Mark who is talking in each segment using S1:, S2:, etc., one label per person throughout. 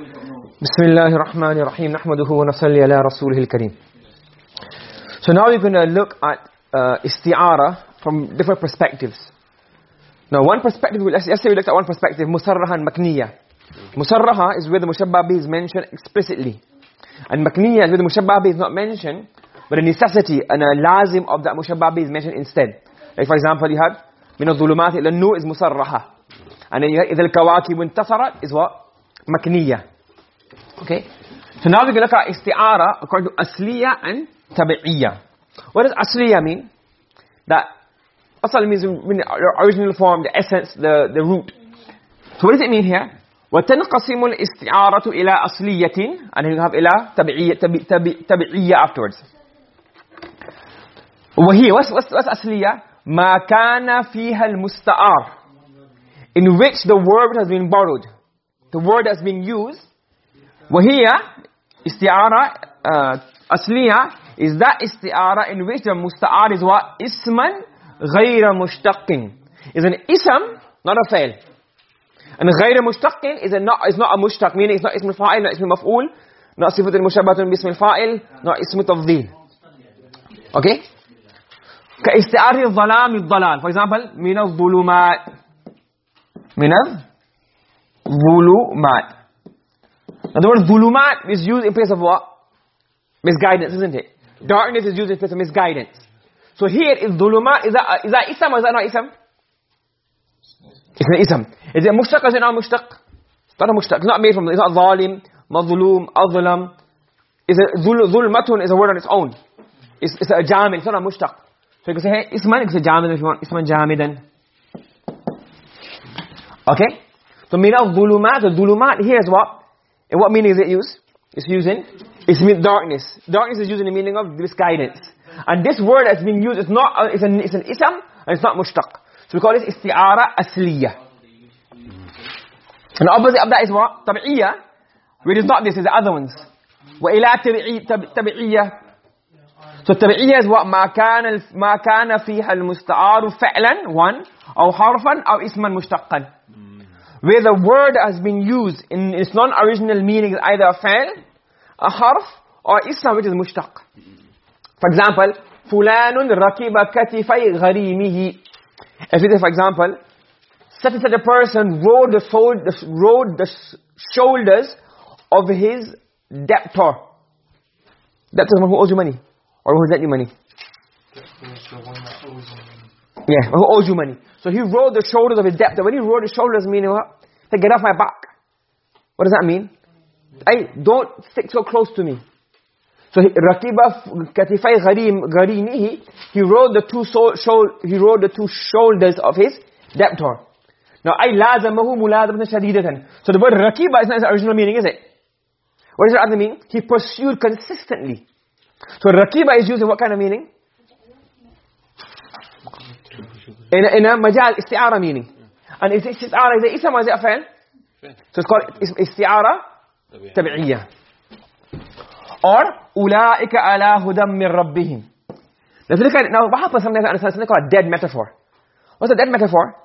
S1: بسم الله الرحمن الرحيم نحمده ونصلي على رسوله الكريم So now we're going to look at uh, isti'ara from different perspectives. Now one perspective, let's, let's say we looked at one perspective, musarraha and makniya. Musarraha is where the mushabbah is mentioned explicitly. And makniya is where the mushabbah is not mentioned, but a necessity and a lazim of that mushabbah is mentioned instead. Like for example, you have, min al-dhulumat ila nu is musarraha. And then you have, idha al-kawakib intasarat is what? Makniya. Okay? So now going to look at isti'ara according to asliya and tabi'iyya. What does asliya mean? That asal means in original form, the essence, the, the root. So what does it mean here? وَتَنْقَسِمُ الْإِسْتِعَارَةُ إِلَىٰ أَصْلِيَّةٍ And you have إِلَىٰ تبعية afterwards. وهي what's, what's, what's أصلية? ما كان فيها المستعار in which the word has been borrowed. The word has been used وهي استعارة uh, أصلية is that isti'ara in which the musta'ar is what? Isman غير مشتق is an ism, not a fail. And غير مشتق is, a not, is not a mushtaq, meaning it's not ism al-fa'il, not ism al-maf'ul, not صفة المشابهة باسم الفاعل, not اسم تفضيل. Okay? كاستعارة الظلام الضلال. For example, من الظلمات. من الظلمات. Zulumat. Now the word Zulumat is used in place of what? Misguidance, isn't it? Darkness is used in place of misguidance. So here is Zulumat. Is that, uh, is that Isam or is that not Isam? It's an Isam. Is it Mushtaq or is it not Mushtaq? It's not a Mushtaq. It's not made from, it's not Zalim, Mazlum, Azlam. Is a Zulmatun is a word on its own. It's, it's a Jamil, it's not a Mushtaq. So you can say, hey, Isman, you can say Jamil if you want. Isman Jamidan. Okay? So min al-dhulumat, the dhulumat here is what? In what meaning is it used? It's using, it's mean darkness. Darkness is used in the meaning of misguidance. And this word that's being used, it's not, uh, it's, an, it's an ism, and it's not mushtaq. So we call this isti'ara asliya. And the opposite of that is what? Tabi'iyya, which is not this, is the other ones. وَإِلَى تَبِعِيَّة So tabi'iyya is what? مَا كَانَ, ما كان فيها المستعار فعلا, one, أو حرفا, أو اسما مشتقا. Where the word has been used in its non-original meaning is either a fa'il, a harf, or ism which is mushtaq. For example, فُلَانٌ رَكِبَ كَتِفَيْ غَرِيمِهِ If it is, for example, such and such a person rode the, soul, the, rode the shoulders of his debtor. Debtor is someone who owes you money. Or who lent you money. Yeah, who owes you money. So he rode the shoulders of his debtor. When he rode the shoulders, meaning what? Say, get off my back. What does that mean? Hey, don't stick so close to me. So rakiba katifai gharim gharimihi he rode the two so, he rode the two shoulders of his debtor. Now ay lazamahu muladamatan shadidatan. So the word rakiba is not its original meaning, is it? What does the other mean? He pursued consistently. So rakiba is used in what kind of meaning? A, in a majal isti'ara meaning. And is it ism or is it a fa'il? So it's called isti'ara tabi'iyya. Or ulaika ala hudam min rabbihim. Now if you look at it, now what happens sometimes understand something called a dead metaphor. What's a dead metaphor?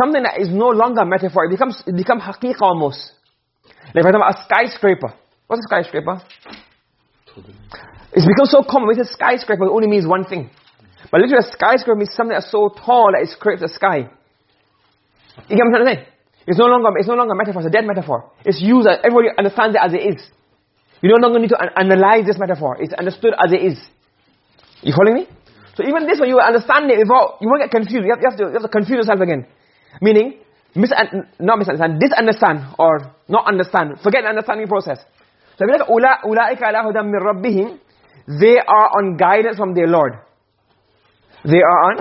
S1: Something that is no longer a metaphor. It becomes it becomes haqiqa almost. Like for example, a skyscraper. What's a skyscraper? It's become so common. We say skyscraper only means one thing. But literally a skyscraper means something that's so tall that it scrapes the sky. You get what I'm trying to say? It's no longer, it's no longer a metaphor, it's a dead metaphor. It's used, as, everybody understands it as it is. You no longer need to an analyze this metaphor. It's understood as it is. You following me? So even this, when you understand it without, you won't get confused. You have, you have, to, you have to confuse yourself again. Meaning, mis not misunderstand, disunderstand or not understand. Forget the understanding process. So if you look at Ula, أُولَٰئِكَ عَلَىٰ هُدًى مِّن رَبِّهِمْ They are on guidance from their Lord. They are on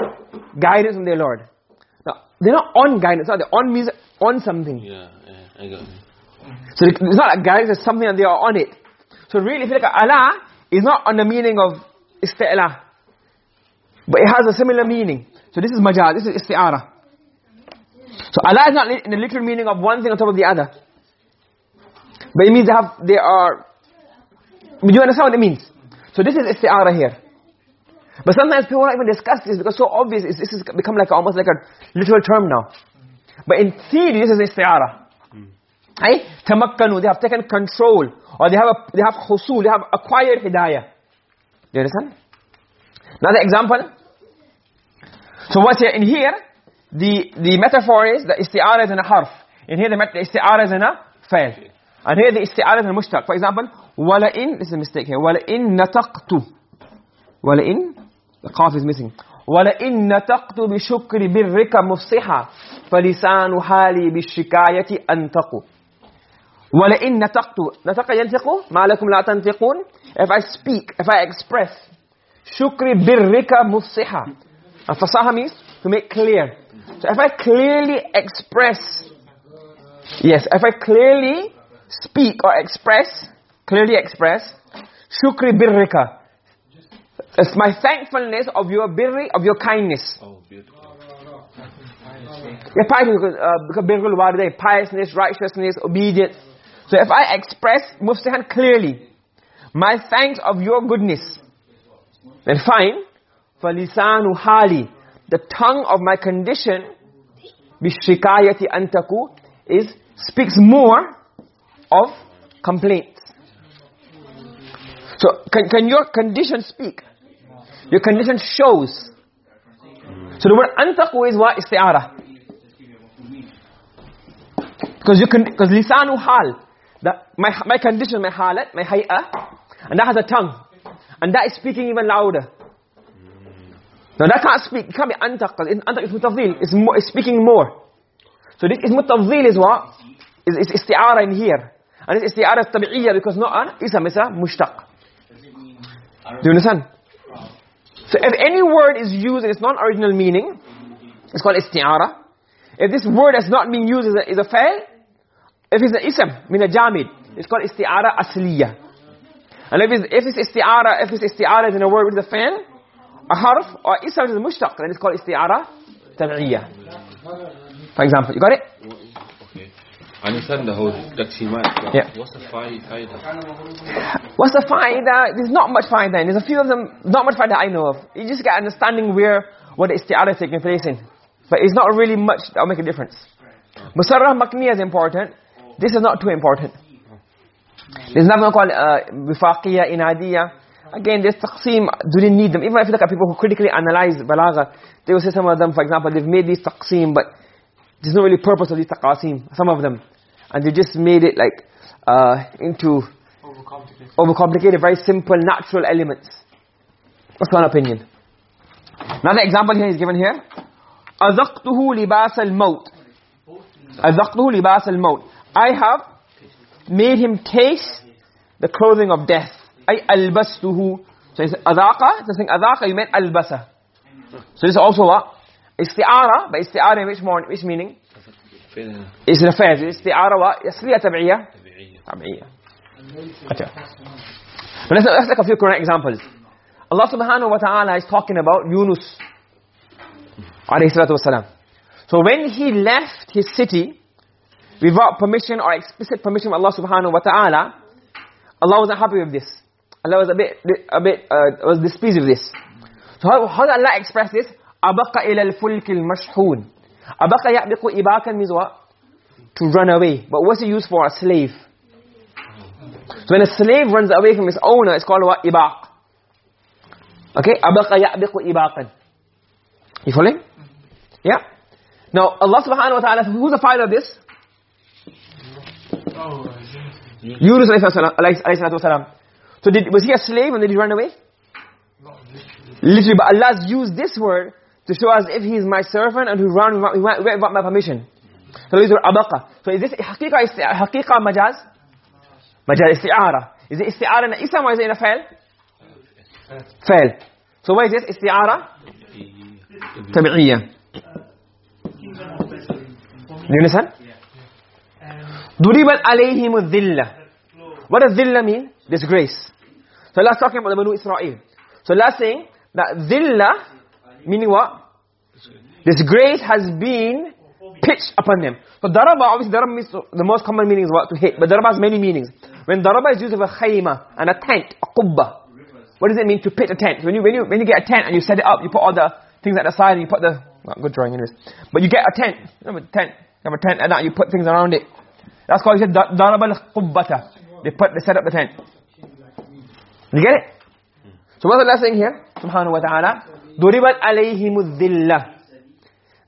S1: guidance from their Lord. Now, they're not on guidance. No, they're on means on something.
S2: Yeah, yeah, I got it.
S1: So it's not like guidance, it's something and they are on it. So really, if you look at Allah, it's not on the meaning of isti'la. But it has a similar meaning. So this is majaz, this is isti'ara. So Allah is not in the literal meaning of one thing on top of the other. But it means they have, they are, do you understand what it means? So this is isti'ara here. But sometimes people don't even discuss this because so obvious, it's, this has become like almost like a literal term now. But in theory, this is isti'ara. Hey, tamakkanu, they have taken control. Or they have, a, they have husul, they have acquired hidayah. Do you understand? Another example. So what's here? In here, the, the metaphor is the isti'ara is in a harf. In here, the, the isti'ara is in a fail. And here, the isti'ara is in a mushtaq. For example, وَلَئِن, this is a mistake here. وَلَئِن نَتَقْتُ وَلَئِن, the qaf is missing. وَلَئِن نَتَقْتُ بِشُكْرِ بِرِّكَ مُفْصِحًا فَلِسَانُ حَالِي بِالشِّكَايَةِ أَنْتَقُ وَلَئِن نَتَقْتُ نَتَقَ يَنْتِقُ مَا لَكُمْ لَا تَنْتِقُونَ If I speak, if I express, شُكْرِ بِرِّكَ مُفْصِحًا Fasaha means to make clear. So if I clearly express, yes, if I clearly speak or express, clearly express, shukri birrika. It's my thankfulness of your birri, of your kindness. Oh, beautiful. Yeah, piety, because, uh, because birrul walidain, piousness, righteousness, obedience. So if I express mufsihan clearly, my thanks of your goodness, then fine. فَلِسَانُ hali, The tongue of my condition, بِشِكَايَةِ أَنْتَكُ is, speaks more of complaints. So, can, can your condition speak? Your condition shows. So the word antaku is what? Isti'ara. Because you can, because lisanu hal, that my, my condition, my halat, my hay'ah, and that has a tongue. And that is speaking even louder. Now that can't speak, it can't be antaq, antaq is mutafdil, it's, more, it's speaking more. So this is mutafdil is what? Is, is isti'ara in here. And this isti'ara is tabi'iyya because not an isam, it's a mushtaq. Do you understand? So if any word is used in its non-original meaning, it's called isti'ara. If this word has not been used as a, is a fail, if it's an ism, min a jamid, it's called isti'ara asliya. And if it's, if it's isti'ara, if it's isti'ara in a word with a fail, a harf or ism is mushtaq, then it's called isti'ara tabi'iyya. For example, you got it?
S2: Understand the whole taksimat.
S1: Yeah.
S2: What's the faida?
S1: What's the faida? There's not much faida. There's a few of them, not much faida I know of. You just get understanding where, what the isti'ara is taking place in. But it's not really much that'll make a difference. Musarrah makniya is important. This is not too important. There's nothing called uh, wifaqiyya, inadiyya. Again, this taqsim, do they need them? Even if you look at people who critically analyze balagha, they will say some of them, for example, they've made these taqsim, but there's no really purpose of these taqasim, some of them And they just made it like, uh, into overcomplicated. overcomplicated, very simple, natural elements. That's one opinion. Another example here is given here. أَذَقْتُهُ لِبَاسَ الْمَوْتِ أَذَقْتُهُ لِبَاسَ الْمَوْتِ I have made him taste the clothing of death. I albastuhu. So it's adhaqa, the thing adhaqa you meant albasa. So this is also what? Isti'ara, but isti'ara in which, more, which meaning? It's an affair. Isti'ara what? Yasliya tabi'iyya? Tabi'iyya. Okay. But let's, let's take a few current examples. Allah subhanahu wa ta'ala is talking about Yunus. Alayhi salatu wasalam. So when he left his city, without permission or explicit permission from Allah subhanahu wa ta'ala, Allah wasn't happy with this. Allah was a bit, a bit, uh, was displeased with this. So how, how did Allah express this? أَبَقَ إِلَى الْفُلْكِ الْمَشْحُونَ Abaka ya'biqu ibakan mizwa? To run away. But what's it used for? A slave. So when a slave runs away from his owner, it's called what? Ibaq. Okay? Abaqa ya'biqu ibaqan. You following? Yeah? Now, Allah subhanahu wa ta'ala, who's the father of this? Oh, Yunus alayhi salatu wasalam. So did, was he a slave and did he run away? Literally, but Allah's used this word to show us if he is my servant and who ran without, without my permission. So this is abaqa. So is this haqiqa, haqiqa majaz? Majaz isti'ara. Is it isti'ara in ism or is it in a fail? Fail. So what is this? Isti'ara? Tabi'iyya. Do you understand? Duribat alayhim dhilla. What does dhilla mean? Disgrace. So Allah's talking about the Banu Israel. So Allah's saying that dhilla, meaning what? This grace has been pitched upon them. So daraba, obviously daraba means, the most common meaning is what? To hit. But daraba has many meanings. When daraba is used of a khayma, and a tent, a qubba. What does it mean to pitch a tent? When you, when, you, when you get a tent and you set it up, you put all the things at the side and you put the... Well, good drawing anyways. But you get a tent. You a tent. You a tent and that you put things around it. That's why he said darab al-qubbata. They put they set up the tent. You get it? So what's Allah saying here? Subhanahu wa ta'ala. Duribat alayhimu dhillah.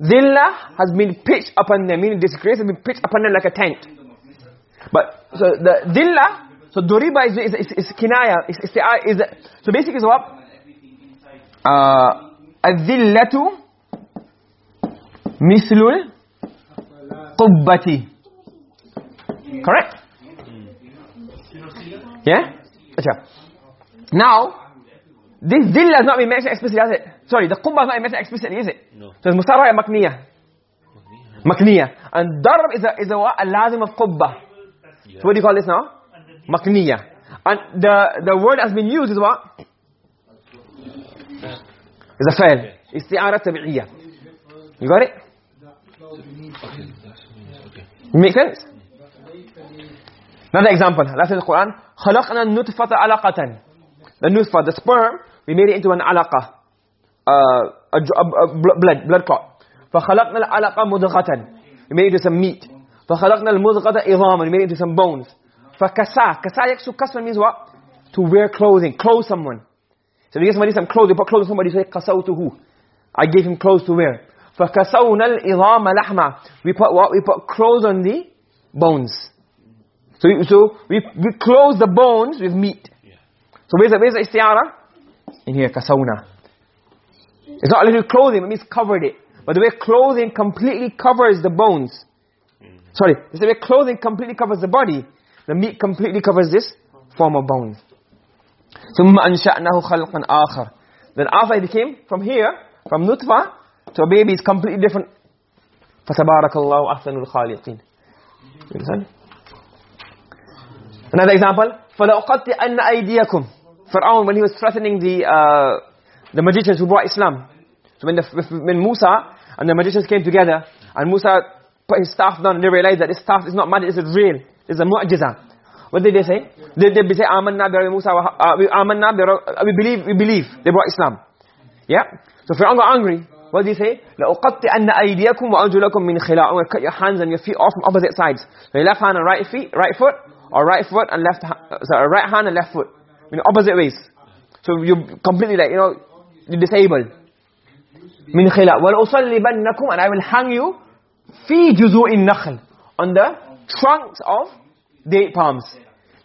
S1: Dhillah has been pitched upon them, meaning disgrace has been pitched upon them like a tent. But, so the dhillah, so duriba is, is, is, is kinaya, is, is, is, so basically is what? Uh, الذلة مثل القبة correct yeah Achha. now this dill has not been mentioned explicitly has it sorry the qubba has not been mentioned explicitly is it
S2: no
S1: so it's mustarra makniya makniya and darb is a is a what a lazim of qubba yeah. so what do you call this now makniya and the the word has been used is what is a fail isti'ara tabi'iyya you got it make sense another example Allah says in the Quran خلقنا النطفة علقة the nutfa the sperm we made it into an alaqa uh, a, a, a blood blood clot فخلقنا العلقة مضغة we made it into some meat فخلقنا المضغة عظاما we made it into some bones فكسا كسا يكسو كسا means what to wear clothing clothe someone so you give somebody some clothes you put clothes on somebody say قسوته I gave him clothes to wear فَكَسَوْنَا الْإِظَامَ لَحْمًا We put what? We put clothes on the bones. So, so we, we close the bones with meat. So where's the, where's the istiara? In here, kasawna. It's not a little clothing, it means covered it. But the way clothing completely covers the bones. Sorry, the way clothing completely covers the body, the meat completely covers this form of bone. ثُمَّ أَنْشَأْنَهُ خَلْقًا آخَرٍ Then after it became, from here, from nutfa, so a baby is completely different. فَتَبَارَكَ اللَّهُ أَحْسَنُ الْخَالِقِينَ You understand? Another example. فَلَأُقَطِّئَنَّ أَيْدِيَكُمْ Fir'aun, when he was threatening the, uh, the magicians who brought Islam. So when, the, when Musa and the magicians came together, and Musa put his staff down, and they realized that this staff is not magic, it's real. It's a mu'jiza. What did they say? They, they say, آمَنَّا بِرَوِ Musa, uh, آمَنَّا بِرَوِ, we believe, we believe. They brought Islam. Yeah? So Fir'aun got angry. What did he say? لَأُقَطِّئَنَّ أَيْدِيَكُمْ وَأَرْجُلَكُمْ مِنْ خِلَاءٍ I'm going to cut your hands and your feet off from opposite sides. So your left hand and right feet, right foot, or right foot and left sorry, right hand and left foot. In opposite ways. So you completely like, you know, you're disabled. min khila wal usallibannakum and i will hang you fi juzu'in nakhl on the trunks of date palms.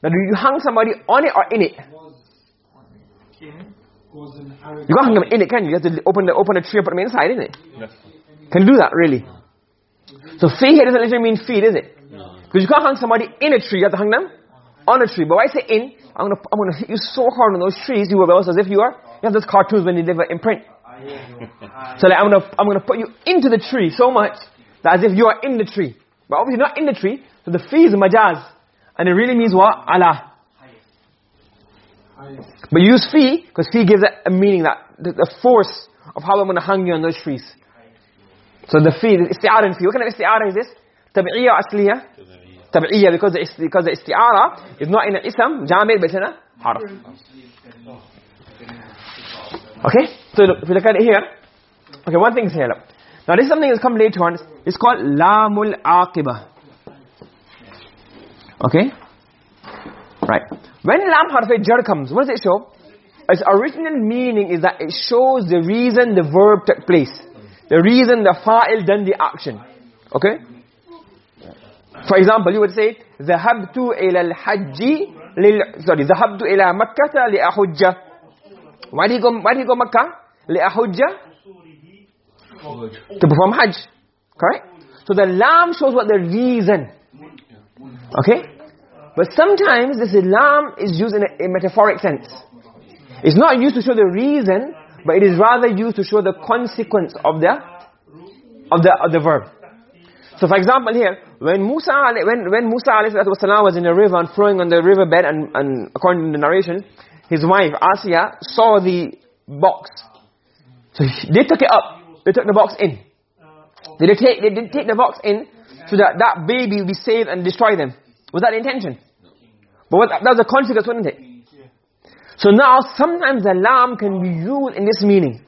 S1: Now do you hang somebody on it or in it? You can't hang them in it can you? You have to open the open the tree and put them inside isn't it? Yes. can you do that really? So fi here doesn't literally mean feed, is it? Because you can't hang somebody in a tree you have to hang them on a tree. But why say in i'm going to i'm going to hit you so hard on those trees you were almost as if you are you have those cartoons when you were in print so like, I'm gonna, I'm gonna put you into the tree so much, that as if you are in the tree. But obviously not in the tree, so the fee is majaz. And it really means what? Allah. But you use fi, because fi gives a, meaning that, the, the, force of how I'm going to hang you on those trees. So the fi, the isti'ara fi. What kind of isti'ara is this? Tabi'iyya asliya? Because the, because the isti'ara is not in an ism, jamid, but in a harf. Okay? So look, if you look at it here, okay, one thing is here, look. Now this is something that's come later on, it's called lamul aqibah. Okay? Right. When lam harf jar comes, what does it show? Its original meaning is that it shows the reason the verb took place. The reason the fa'il done the action. Okay? For example, you would say, ذهبت إلى الحج لل... sorry, ذهبت إلى مكة لأحج. Why did he go, why did he go Makkah? لأحج? To perform Hajj. Correct? So the lam shows what the reason. Okay? But sometimes this lam is used in a, a, metaphoric sense. It's not used to show the reason, but it is rather used to show the consequence of the of the of the verb. So for example here, when Musa when when Musa والسلام, was in the river and flowing on the riverbed and and according to the narration, his wife Asiya saw the box. so they took it up. They took the box in. They did take they didn't take the box in so that that baby will be saved and destroy them. Was that the intention? But what, that was a consequence, wasn't it? So now, sometimes the lam can be used in this meaning.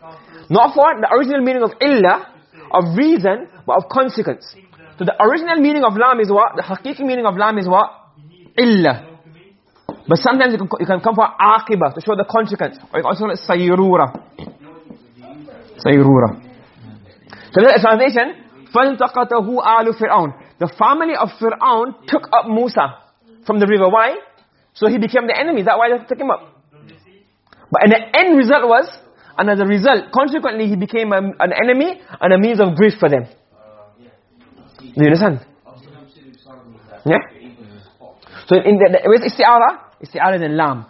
S1: Not for the original meaning of illa, of reason, but of consequence. So the original meaning of lam is what? The haqiqi meaning of lam is what? Illa. But sometimes it can, it can come for aqiba, to show the consequence. Or you can also call it. Sayrura. So the translation, فَالْتَقَطَهُ آلُ فِرْعَوْنَ The family of Fir'aun took up Musa from the river. Why? So he became the enemy. That's why they took him up. But and the end result was, and as a result, consequently he became a, an enemy and a means of grief for them. Do you understand? Yeah? So in the, the with isti'ara, isti'ara is in lam.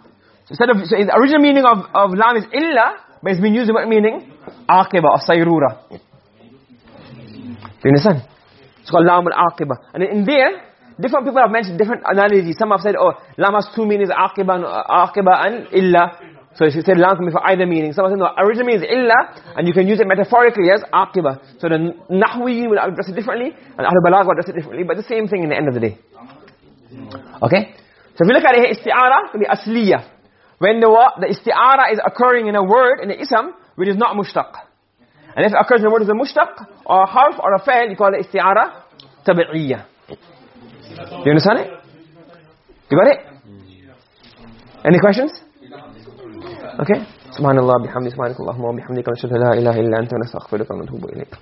S1: So instead of, so the original meaning of, of lam is illa, but it's been used in what meaning? Aqiba or sayrura. You understand? It's called lam al-aqiba. And in there, different people have mentioned different analogies. Some have said, oh, lam has two meanings, aqiba and, uh, aqiba and illa. So she said lam can be for either meaning. Some have said, no, original means illa, and you can use it metaphorically as aqiba. So the nahwi will address it differently, and ahlul balagh will address it differently, but the same thing in the end of the day. Okay? So if you look at it, isti'ara can be asliya. When the? The isti'ara is occurring in a word, in the ism, which is not mushtaq. And if it occurs in a word as a mushtaq or a harf or a fa'il you call it isti'ara tabi'iyya. Do you understand it? You got it? Any questions? Okay. Subhanallah bihamdi subhanakallahumma wa bihamdika ashhadu an la ilaha illa anta astaghfiruka wa atubu ilayk.